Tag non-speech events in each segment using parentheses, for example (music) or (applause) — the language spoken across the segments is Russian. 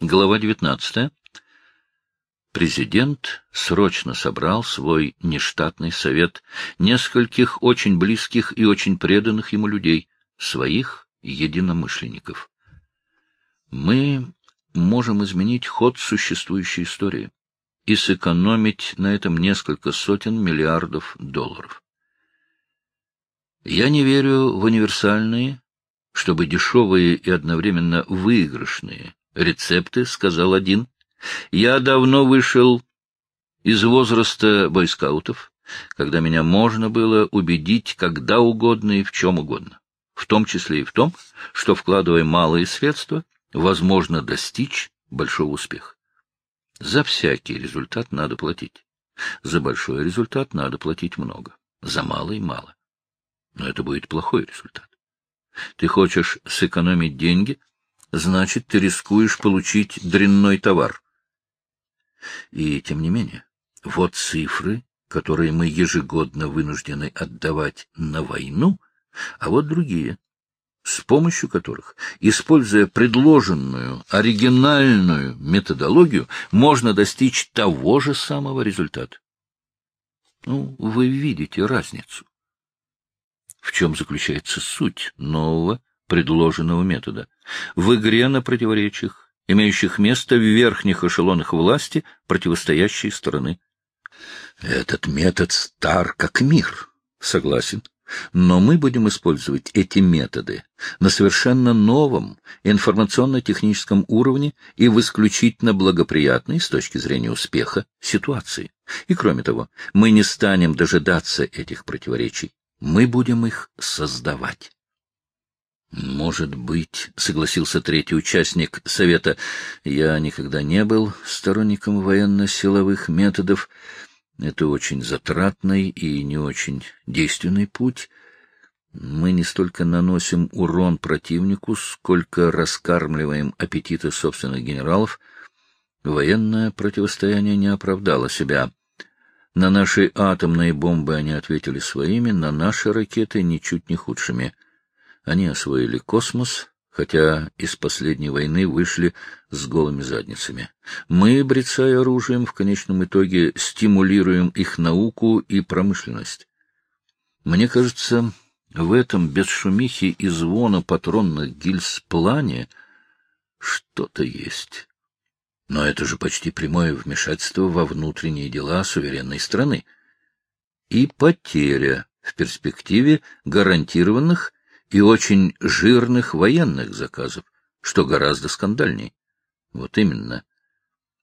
Глава 19. Президент срочно собрал свой нештатный совет нескольких очень близких и очень преданных ему людей, своих единомышленников. Мы можем изменить ход существующей истории и сэкономить на этом несколько сотен миллиардов долларов. Я не верю в универсальные, чтобы дешевые и одновременно выигрышные рецепты, — сказал один. Я давно вышел из возраста бойскаутов, когда меня можно было убедить когда угодно и в чем угодно, в том числе и в том, что, вкладывая малые средства, возможно достичь большого успеха. За всякий результат надо платить. За большой результат надо платить много, за малый — мало. Но это будет плохой результат. Ты хочешь сэкономить деньги — значит, ты рискуешь получить дрянной товар. И тем не менее, вот цифры, которые мы ежегодно вынуждены отдавать на войну, а вот другие, с помощью которых, используя предложенную оригинальную методологию, можно достичь того же самого результата. Ну, вы видите разницу. В чем заключается суть нового предложенного метода. В игре на противоречиях, имеющих место в верхних эшелонах власти противостоящей стороны. Этот метод стар как мир, согласен. Но мы будем использовать эти методы на совершенно новом информационно-техническом уровне и в исключительно благоприятной с точки зрения успеха ситуации. И кроме того, мы не станем дожидаться этих противоречий, мы будем их создавать. Может быть, — согласился третий участник совета, — я никогда не был сторонником военно-силовых методов. Это очень затратный и не очень действенный путь. Мы не столько наносим урон противнику, сколько раскармливаем аппетиты собственных генералов. Военное противостояние не оправдало себя. На наши атомные бомбы они ответили своими, на наши ракеты ничуть не худшими. Они освоили космос, хотя из последней войны вышли с голыми задницами. Мы, брецая оружием, в конечном итоге стимулируем их науку и промышленность. Мне кажется, в этом без шумихи и звона патронных гильз плане что-то есть. Но это же почти прямое вмешательство во внутренние дела суверенной страны. И потеря в перспективе гарантированных и очень жирных военных заказов, что гораздо скандальней. Вот именно.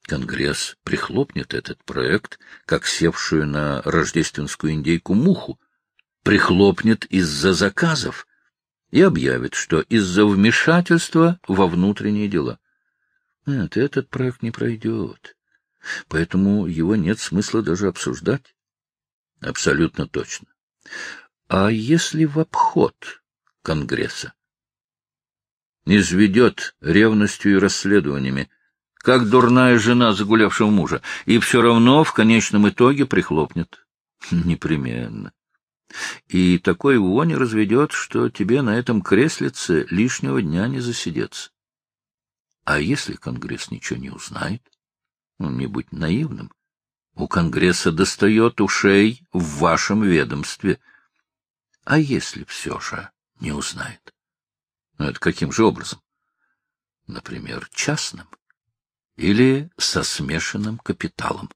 Конгресс прихлопнет этот проект, как севшую на рождественскую индейку муху, прихлопнет из-за заказов и объявит, что из-за вмешательства во внутренние дела. Нет, этот проект не пройдет, поэтому его нет смысла даже обсуждать. Абсолютно точно. А если в обход Конгресса. Изведет ревностью и расследованиями, как дурная жена загулявшего мужа, и все равно в конечном итоге прихлопнет. (laughs) Непременно. И такой вони разведет, что тебе на этом креслице лишнего дня не засидеться. А если Конгресс ничего не узнает? Ну, не будь наивным. У Конгресса достает ушей в вашем ведомстве. А если все же не узнает. Но это каким же образом? Например, частным или со смешанным капиталом.